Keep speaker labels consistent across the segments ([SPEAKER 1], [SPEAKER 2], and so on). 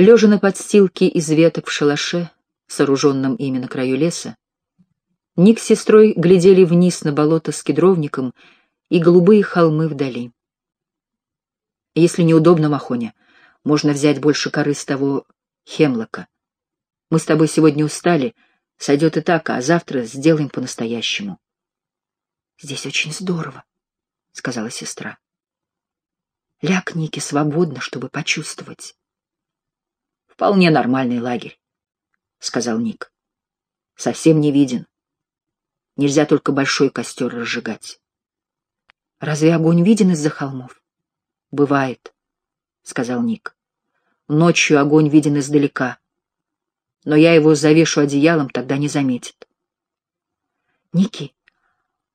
[SPEAKER 1] Лежа на подстилке из веток в шалаше, сооруженном ими на краю леса, Ник с сестрой глядели вниз на болото с кедровником и голубые холмы вдали. Если неудобно, Махоня, можно взять больше коры с того хемлока. Мы с тобой сегодня устали, сойдет и так, а завтра сделаем по-настоящему. — Здесь очень здорово, — сказала сестра. — Ляг Ники свободно, чтобы почувствовать. — Вполне нормальный лагерь, — сказал Ник. — Совсем не виден. Нельзя только большой костер разжигать. — Разве огонь виден из-за холмов? — Бывает, — сказал Ник. — Ночью огонь виден издалека, но я его завешу одеялом, тогда не заметит. — Ники,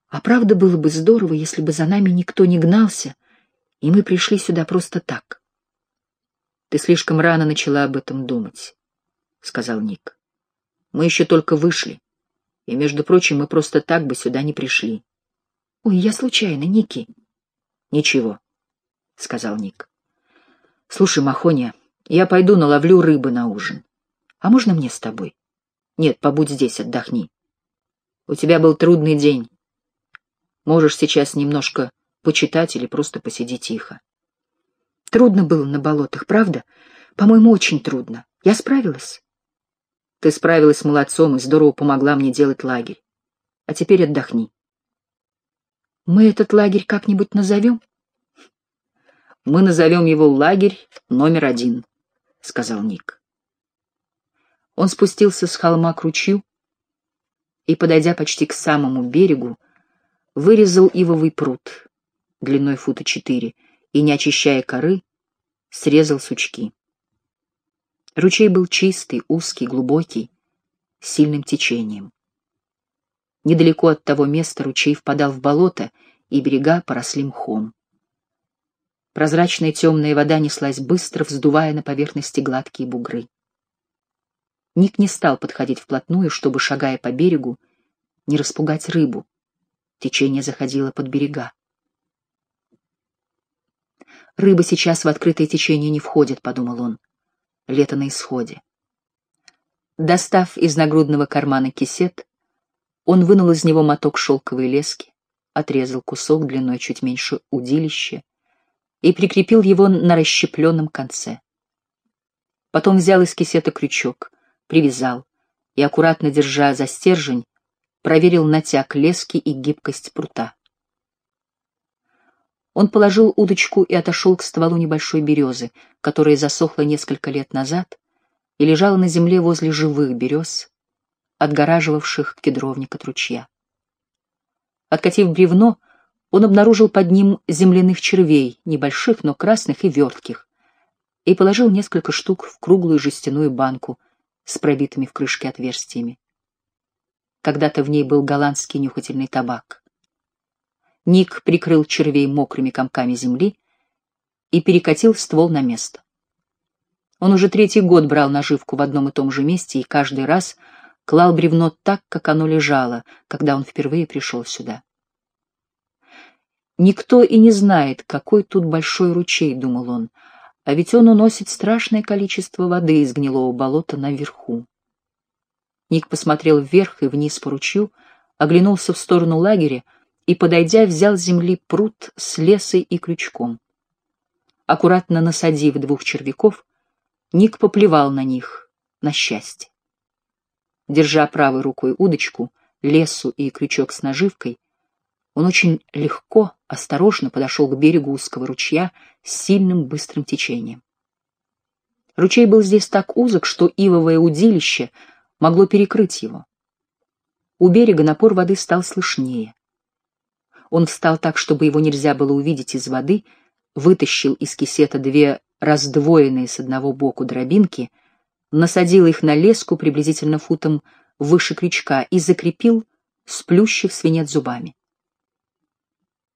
[SPEAKER 1] а правда было бы здорово, если бы за нами никто не гнался, и мы пришли сюда просто так. — Ты слишком рано начала об этом думать, — сказал Ник. — Мы еще только вышли, и, между прочим, мы просто так бы сюда не пришли. — Ой, я случайно, Ники. — Ничего, — сказал Ник. — Слушай, Махоня, я пойду наловлю рыбы на ужин. А можно мне с тобой? Нет, побудь здесь, отдохни. У тебя был трудный день. Можешь сейчас немножко почитать или просто посиди тихо. Трудно было на болотах, правда? По-моему, очень трудно. Я справилась. Ты справилась молодцом и здорово помогла мне делать лагерь. А теперь отдохни. Мы этот лагерь как-нибудь назовем? Мы назовем его лагерь номер один, — сказал Ник. Он спустился с холма к ручью и, подойдя почти к самому берегу, вырезал ивовый пруд длиной фута четыре и, не очищая коры, срезал сучки. Ручей был чистый, узкий, глубокий, с сильным течением. Недалеко от того места ручей впадал в болото, и берега поросли мхом. Прозрачная темная вода неслась быстро, вздувая на поверхности гладкие бугры. Ник не стал подходить вплотную, чтобы, шагая по берегу, не распугать рыбу, Течение заходило под берега. «Рыба сейчас в открытое течение не входит», — подумал он. «Лето на исходе». Достав из нагрудного кармана кисет, он вынул из него моток шелковой лески, отрезал кусок длиной чуть меньше удилища и прикрепил его на расщепленном конце. Потом взял из кисета крючок, привязал и, аккуратно держа за стержень, проверил натяг лески и гибкость прута. Он положил удочку и отошел к стволу небольшой березы, которая засохла несколько лет назад и лежала на земле возле живых берез, отгораживавших кедровник от ручья. Откатив бревно, он обнаружил под ним земляных червей, небольших, но красных и вертких, и положил несколько штук в круглую жестяную банку с пробитыми в крышке отверстиями. Когда-то в ней был голландский нюхательный табак. Ник прикрыл червей мокрыми комками земли и перекатил ствол на место. Он уже третий год брал наживку в одном и том же месте и каждый раз клал бревно так, как оно лежало, когда он впервые пришел сюда. Никто и не знает, какой тут большой ручей, — думал он, — а ведь он уносит страшное количество воды из гнилого болота наверху. Ник посмотрел вверх и вниз по ручью, оглянулся в сторону лагеря и, подойдя, взял с земли пруд с лесой и крючком. Аккуратно насадив двух червяков, Ник поплевал на них, на счастье. Держа правой рукой удочку, лесу и крючок с наживкой, он очень легко, осторожно подошел к берегу узкого ручья с сильным быстрым течением. Ручей был здесь так узок, что ивовое удилище — могло перекрыть его. У берега напор воды стал слышнее. Он встал так, чтобы его нельзя было увидеть из воды, вытащил из кисета две раздвоенные с одного боку дробинки, насадил их на леску приблизительно футом выше крючка и закрепил, сплющив свинец зубами.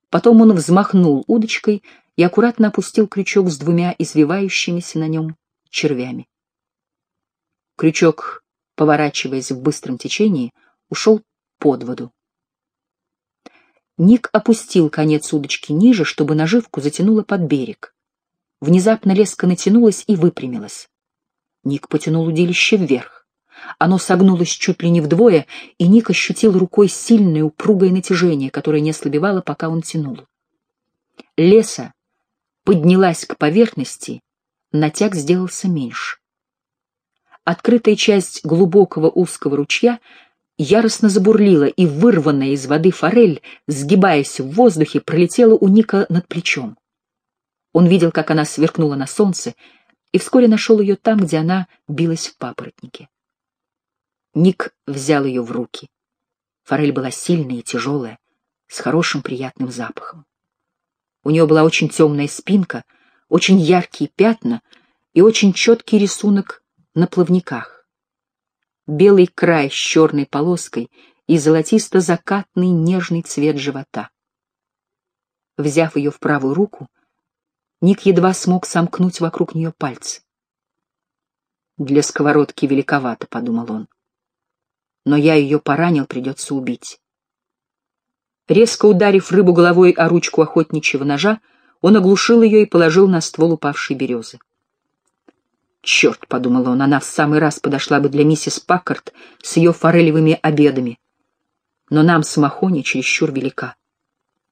[SPEAKER 1] Потом он взмахнул удочкой и аккуратно опустил крючок с двумя извивающимися на нем червями. Крючок поворачиваясь в быстром течении, ушел под воду. Ник опустил конец удочки ниже, чтобы наживку затянуло под берег. Внезапно леска натянулась и выпрямилась. Ник потянул удилище вверх. Оно согнулось чуть ли не вдвое, и Ник ощутил рукой сильное упругое натяжение, которое не ослабевало, пока он тянул. Леса поднялась к поверхности, натяг сделался меньше. Открытая часть глубокого узкого ручья яростно забурлила, и вырванная из воды форель, сгибаясь в воздухе, пролетела у Ника над плечом. Он видел, как она сверкнула на солнце, и вскоре нашел ее там, где она билась в папоротнике. Ник взял ее в руки. Форель была сильная и тяжелая, с хорошим приятным запахом. У нее была очень темная спинка, очень яркие пятна и очень четкий рисунок на плавниках. Белый край с черной полоской и золотисто-закатный нежный цвет живота. Взяв ее в правую руку, Ник едва смог сомкнуть вокруг нее пальцы. «Для сковородки великовато», — подумал он. «Но я ее поранил, придется убить». Резко ударив рыбу головой о ручку охотничьего ножа, он оглушил ее и положил на ствол упавшей березы. «Черт», — подумал он, — «она в самый раз подошла бы для миссис Паккарт с ее форелевыми обедами. Но нам с Махони чересчур велика.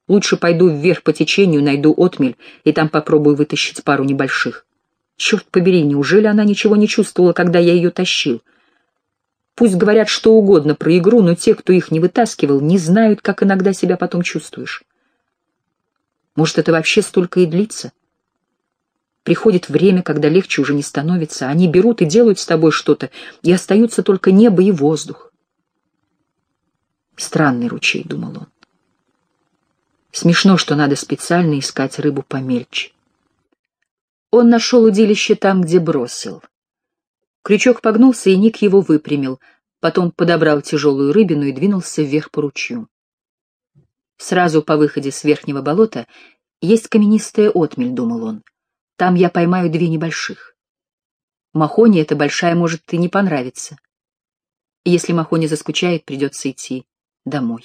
[SPEAKER 1] Лучше пойду вверх по течению, найду отмель, и там попробую вытащить пару небольших. Черт побери, неужели она ничего не чувствовала, когда я ее тащил? Пусть говорят что угодно про игру, но те, кто их не вытаскивал, не знают, как иногда себя потом чувствуешь. Может, это вообще столько и длится? Приходит время, когда легче уже не становится. Они берут и делают с тобой что-то, и остаются только небо и воздух. Странный ручей, — думал он. Смешно, что надо специально искать рыбу помельче. Он нашел удилище там, где бросил. Крючок погнулся, и Ник его выпрямил, потом подобрал тяжелую рыбину и двинулся вверх по ручью. Сразу по выходе с верхнего болота есть каменистая отмель, думал он. Там я поймаю две небольших. Махоне эта большая может и не понравиться. Если Махоне заскучает, придется идти домой.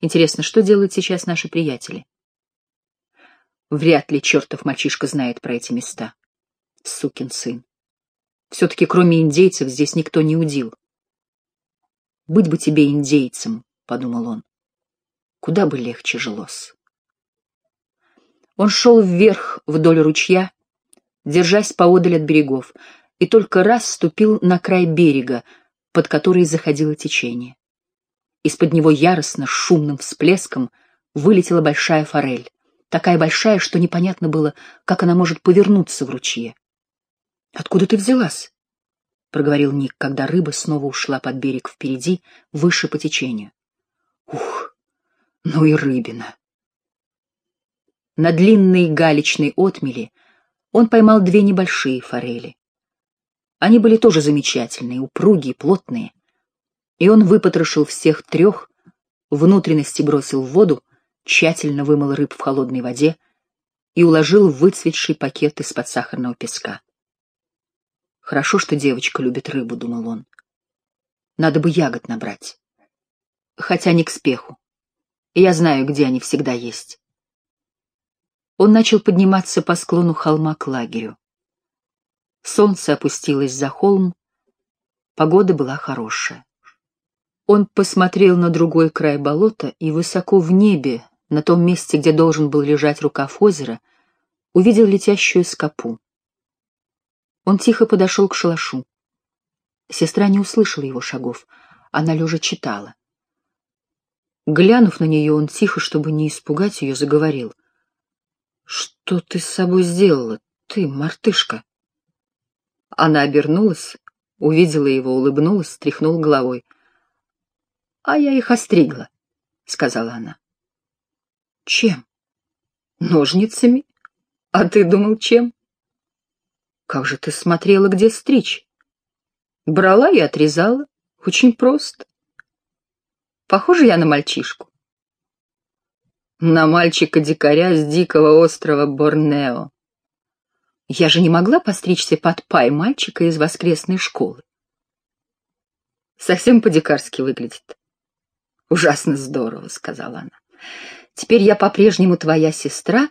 [SPEAKER 1] Интересно, что делают сейчас наши приятели? Вряд ли чертов мальчишка знает про эти места. Сукин сын. Все-таки кроме индейцев здесь никто не удил. «Быть бы тебе индейцем», — подумал он. Куда бы легче жилось. Он шел вверх вдоль ручья, держась поодаль от берегов, и только раз ступил на край берега, под который заходило течение. Из-под него яростно, шумным всплеском вылетела большая форель, такая большая, что непонятно было, как она может повернуться в ручье. — Откуда ты взялась? — проговорил Ник, когда рыба снова ушла под берег впереди, выше по течению. — Ух, ну и рыбина! На длинной галечной отмели он поймал две небольшие форели. Они были тоже замечательные, упругие, плотные. И он выпотрошил всех трех, внутренности бросил в воду, тщательно вымыл рыб в холодной воде и уложил в выцветший пакет из-под сахарного песка. Хорошо, что девочка любит рыбу, думал он. Надо бы ягод набрать. Хотя не к спеху. Я знаю, где они всегда есть. Он начал подниматься по склону холма к лагерю. Солнце опустилось за холм, погода была хорошая. Он посмотрел на другой край болота и высоко в небе, на том месте, где должен был лежать рукав озера, увидел летящую скопу. Он тихо подошел к шалашу. Сестра не услышала его шагов, она лежа читала. Глянув на нее, он тихо, чтобы не испугать ее, заговорил. — Что ты с собой сделала, ты, мартышка? Она обернулась, увидела его, улыбнулась, стряхнула головой —— А я их остригла, — сказала она. — Чем? — Ножницами. А ты думал, чем? — Как же ты смотрела, где стричь? — Брала и отрезала. Очень просто. Похоже я на мальчишку. На мальчика-дикаря с дикого острова Борнео. Я же не могла постричься под пай мальчика из воскресной школы. Совсем по-дикарски выглядит. «Ужасно здорово», — сказала она. «Теперь я по-прежнему твоя сестра,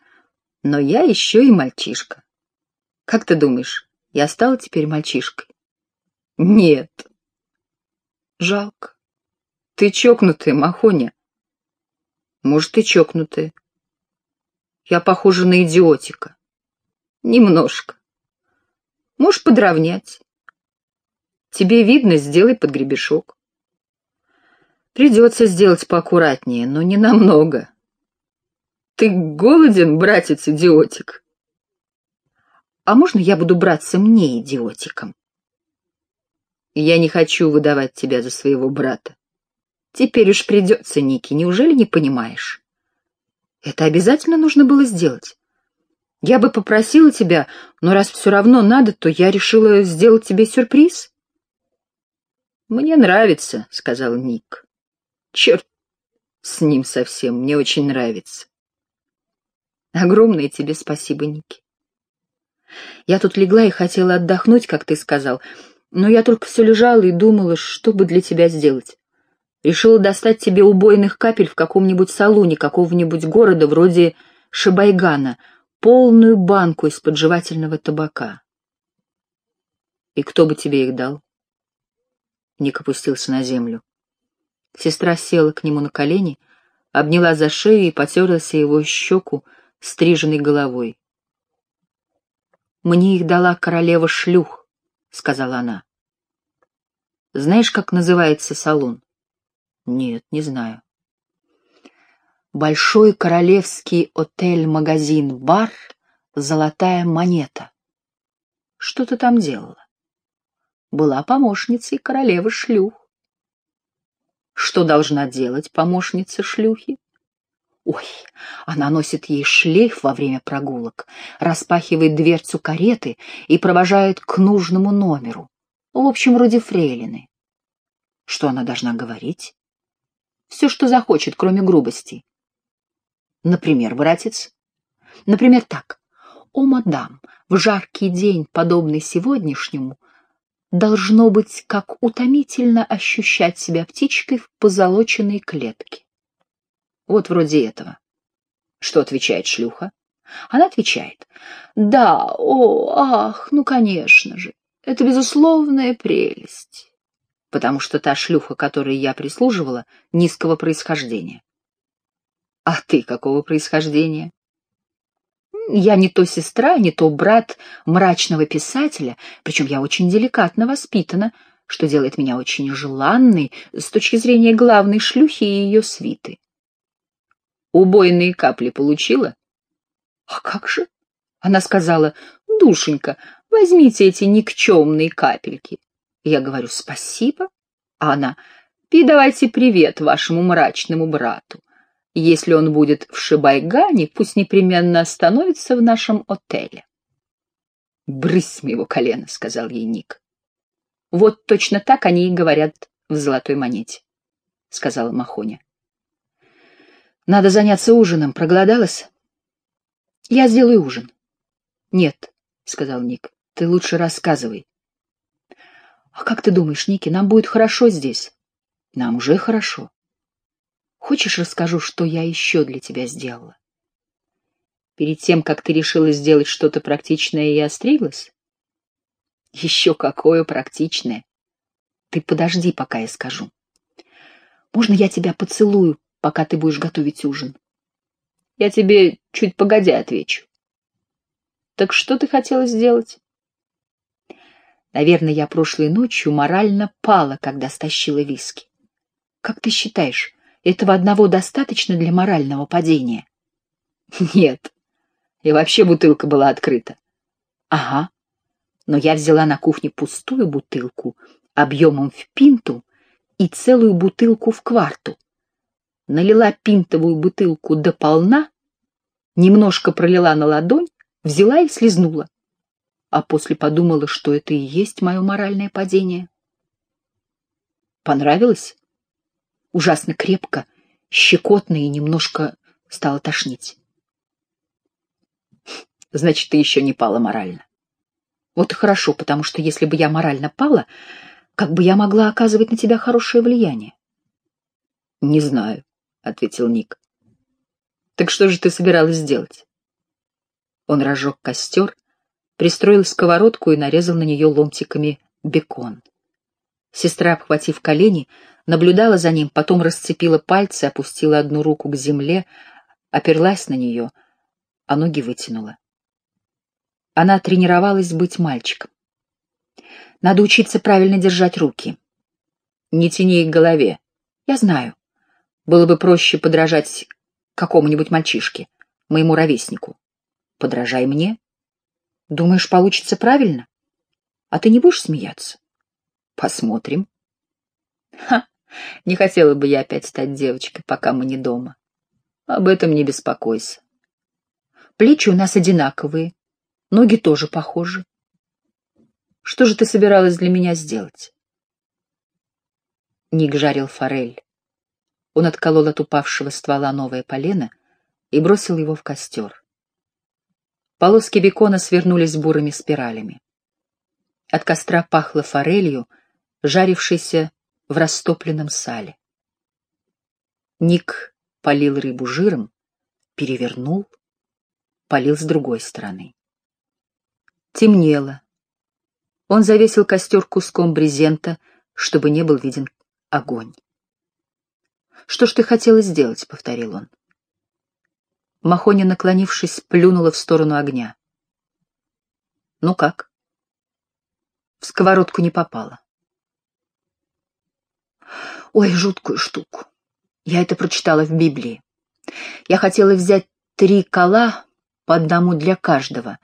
[SPEAKER 1] но я еще и мальчишка. Как ты думаешь, Я стала теперь мальчишкой? Нет. Жалко. Ты чокнутая, Махоня. Может, и чокнутая. Я похожа на идиотика. Немножко. Можешь подровнять. Тебе видно, сделай под гребешок. Придется сделать поаккуратнее, но не намного. Ты голоден, братец-идиотик? А можно я буду браться мне идиотиком? Я не хочу выдавать тебя за своего брата. Теперь уж придется, Ники, неужели не понимаешь? Это обязательно нужно было сделать. Я бы попросила тебя, но раз все равно надо, то я решила сделать тебе сюрприз. Мне нравится, — сказал Ник. Черт с ним совсем, мне очень нравится. Огромное тебе спасибо, Ники. Я тут легла и хотела отдохнуть, как ты сказал, но я только все лежала и думала, что бы для тебя сделать. Решила достать тебе убойных капель в каком-нибудь салуне какого-нибудь города вроде Шабайгана, полную банку из-под жевательного табака. И кто бы тебе их дал? Ник опустился на землю. Сестра села к нему на колени, обняла за шею и потерлась его щеку стриженной головой. «Мне их дала королева шлюх», — сказала она. «Знаешь, как называется салон?» «Нет, не знаю». «Большой королевский отель-магазин-бар «Золотая монета». Что ты там делала?» «Была помощницей королевы шлюх». «Что должна делать помощница шлюхи?» Ой, она носит ей шлейф во время прогулок, распахивает дверцу кареты и провожает к нужному номеру. В общем, вроде фрейлины. Что она должна говорить? Все, что захочет, кроме грубости. Например, братец? Например, так. О, мадам, в жаркий день, подобный сегодняшнему, должно быть, как утомительно ощущать себя птичкой в позолоченной клетке. Вот вроде этого. Что отвечает шлюха? Она отвечает. Да, о, ах, ну, конечно же. Это безусловная прелесть. Потому что та шлюха, которой я прислуживала, низкого происхождения. А ты какого происхождения? Я не то сестра, не то брат мрачного писателя, причем я очень деликатно воспитана, что делает меня очень желанной с точки зрения главной шлюхи и ее свиты. Убойные капли получила? А как же? Она сказала, душенька, возьмите эти никчемные капельки. Я говорю, спасибо. А она, передавайте привет вашему мрачному брату. Если он будет в Шибайгане, пусть непременно остановится в нашем отеле. «Брысь с моего колена», — сказал ей Ник. «Вот точно так они и говорят в золотой монете», — сказала Махоня. Надо заняться ужином. Проголодалась? Я сделаю ужин. Нет, сказал Ник. Ты лучше рассказывай. А как ты думаешь, Ники, нам будет хорошо здесь? Нам уже хорошо. Хочешь, расскажу, что я еще для тебя сделала? Перед тем, как ты решила сделать что-то практичное и остриглась? Еще какое практичное. Ты подожди, пока я скажу. Можно я тебя поцелую пока ты будешь готовить ужин. Я тебе чуть погодя отвечу. Так что ты хотела сделать? Наверное, я прошлой ночью морально пала, когда стащила виски. Как ты считаешь, этого одного достаточно для морального падения? Нет. И вообще бутылка была открыта. Ага. Но я взяла на кухне пустую бутылку объемом в пинту и целую бутылку в кварту налила пинтовую бутылку до полна, немножко пролила на ладонь, взяла и слезнула. А после подумала, что это и есть мое моральное падение. Понравилось? Ужасно крепко, щекотно и немножко стало тошнить. Значит, ты еще не пала морально. Вот и хорошо, потому что если бы я морально пала, как бы я могла оказывать на тебя хорошее влияние? Не знаю. — ответил Ник. «Так что же ты собиралась сделать?» Он разжег костер, пристроил сковородку и нарезал на нее ломтиками бекон. Сестра, обхватив колени, наблюдала за ним, потом расцепила пальцы, опустила одну руку к земле, оперлась на нее, а ноги вытянула. Она тренировалась быть мальчиком. Надо учиться правильно держать руки. Не тяни их к голове. Я знаю. Было бы проще подражать какому-нибудь мальчишке, моему ровеснику. Подражай мне. Думаешь, получится правильно? А ты не будешь смеяться? Посмотрим. Ха, не хотела бы я опять стать девочкой, пока мы не дома. Об этом не беспокойся. Плечи у нас одинаковые, ноги тоже похожи. Что же ты собиралась для меня сделать? Ник жарил форель. Он отколол от упавшего ствола новое полено и бросил его в костер. Полоски бекона свернулись бурыми спиралями. От костра пахло форелью, жарившейся в растопленном сале. Ник полил рыбу жиром, перевернул, полил с другой стороны. Темнело. Он завесил костер куском брезента, чтобы не был виден огонь. «Что ж ты хотела сделать?» — повторил он. Махоня, наклонившись, плюнула в сторону огня. «Ну как?» В сковородку не попала. Ой, жуткую штуку. Я это прочитала в Библии. Я хотела взять три кола по одному для каждого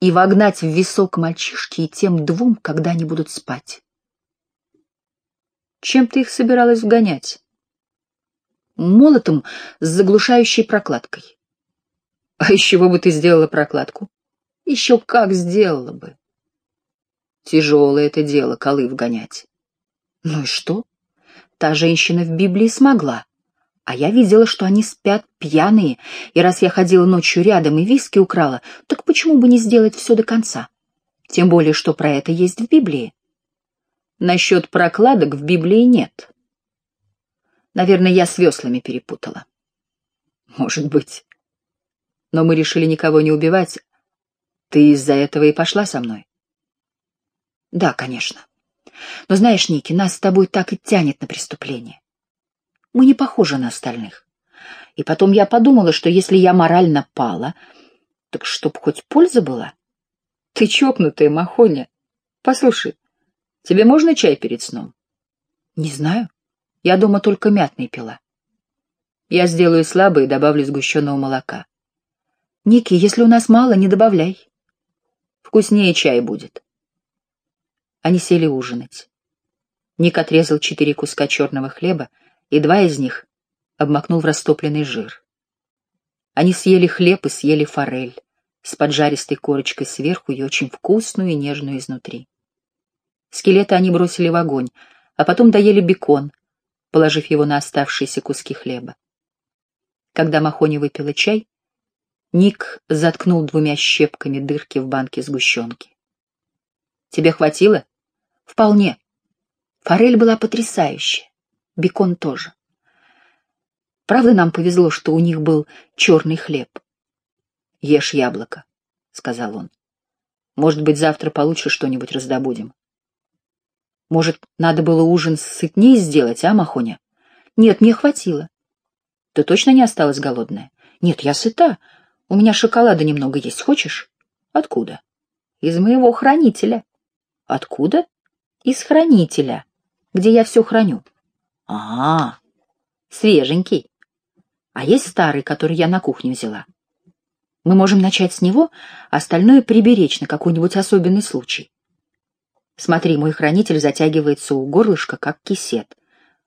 [SPEAKER 1] и вогнать в висок мальчишки и тем двум, когда они будут спать. Чем ты их собиралась вгонять? Молотом с заглушающей прокладкой. А из чего бы ты сделала прокладку? Еще как сделала бы. Тяжелое это дело, колы вгонять. Ну и что? Та женщина в Библии смогла. А я видела, что они спят пьяные, и раз я ходила ночью рядом и виски украла, так почему бы не сделать все до конца? Тем более, что про это есть в Библии. Насчет прокладок в Библии нет. Наверное, я с веслами перепутала. Может быть. Но мы решили никого не убивать. Ты из-за этого и пошла со мной? Да, конечно. Но знаешь, Ники, нас с тобой так и тянет на преступление. Мы не похожи на остальных. И потом я подумала, что если я морально пала, так чтоб хоть польза была. Ты чокнутая, Махоня. Послушай, тебе можно чай перед сном? Не знаю. Я дома только мятный пила. Я сделаю слабый и добавлю сгущенного молока. Ники, если у нас мало, не добавляй. Вкуснее чай будет. Они сели ужинать. Ник отрезал четыре куска черного хлеба, и два из них обмакнул в растопленный жир. Они съели хлеб и съели форель с поджаристой корочкой сверху и очень вкусную и нежную изнутри. Скелеты они бросили в огонь, а потом доели бекон, положив его на оставшиеся куски хлеба. Когда Махони выпила чай, Ник заткнул двумя щепками дырки в банке сгущенки. «Тебе хватило?» Вполне. Форель была потрясающая. Бекон тоже. Правда, нам повезло, что у них был черный хлеб. «Ешь яблоко», — сказал он. «Может быть, завтра получше что-нибудь раздобудем». «Может, надо было ужин сытнее сделать, а, Махоня?» «Нет, мне хватило». «Ты точно не осталась голодная?» «Нет, я сыта. У меня шоколада немного есть. Хочешь?» «Откуда?» «Из моего хранителя». «Откуда?» Из хранителя, где я все храню. А, -а, -а свеженький. А есть старый, который я на кухне взяла. Мы можем начать с него, остальное приберечь на какой-нибудь особенный случай. Смотри, мой хранитель затягивается у горлышка, как кисет.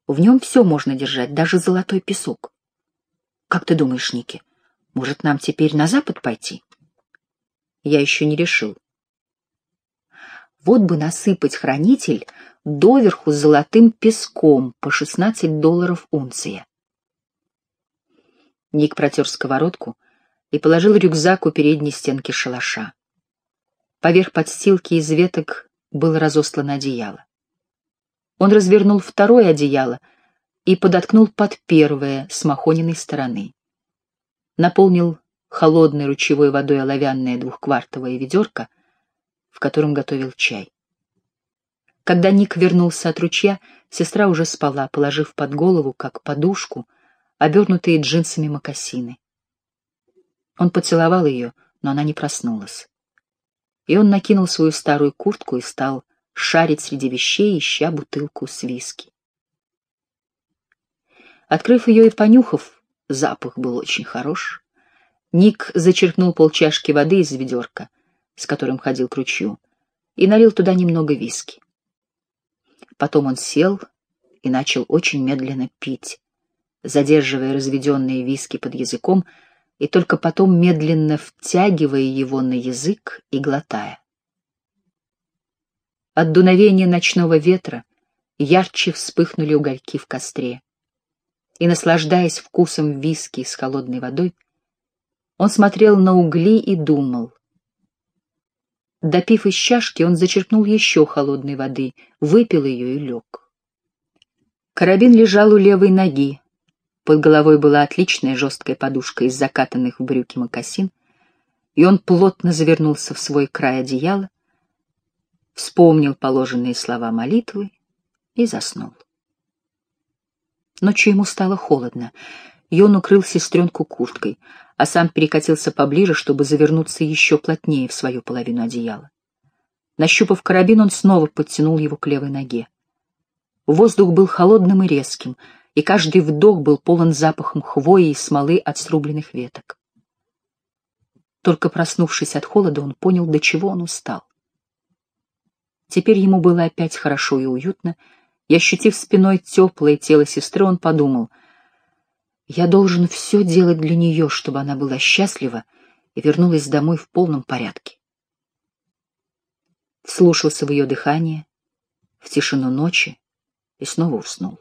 [SPEAKER 1] В нем все можно держать, даже золотой песок. Как ты думаешь, Ники, может, нам теперь на запад пойти? Я еще не решил. Вот бы насыпать хранитель доверху золотым песком по 16 долларов унция. Ник протер сковородку и положил рюкзак у передней стенки шалаша. Поверх подстилки из веток было разослано одеяло. Он развернул второе одеяло и подоткнул под первое с махониной стороны. Наполнил холодной ручьевой водой оловянное двухквартовое ведерко — в котором готовил чай. Когда Ник вернулся от ручья, сестра уже спала, положив под голову, как подушку, обернутые джинсами мокасины. Он поцеловал ее, но она не проснулась. И он накинул свою старую куртку и стал шарить среди вещей, ища бутылку с виски. Открыв ее и понюхав, запах был очень хорош. Ник зачерпнул полчашки воды из ведерка, с которым ходил к ручью, и налил туда немного виски. Потом он сел и начал очень медленно пить, задерживая разведенные виски под языком и только потом медленно втягивая его на язык и глотая. От дуновения ночного ветра ярче вспыхнули угольки в костре. И, наслаждаясь вкусом виски с холодной водой, он смотрел на угли и думал. Допив из чашки, он зачерпнул еще холодной воды, выпил ее и лег. Карабин лежал у левой ноги. Под головой была отличная жесткая подушка из закатанных в брюки мокасин, и он плотно завернулся в свой край одеяла, вспомнил положенные слова молитвы и заснул. Ночью ему стало холодно, и он укрыл сестренку курткой, а сам перекатился поближе, чтобы завернуться еще плотнее в свою половину одеяла. Нащупав карабин, он снова подтянул его к левой ноге. Воздух был холодным и резким, и каждый вдох был полон запахом хвои и смолы от срубленных веток. Только проснувшись от холода, он понял, до чего он устал. Теперь ему было опять хорошо и уютно, и, ощутив спиной теплое тело сестры, он подумал, «Я должен все делать для нее, чтобы она была счастлива и вернулась домой в полном порядке». Слушался в ее дыхание, в тишину ночи и снова уснул.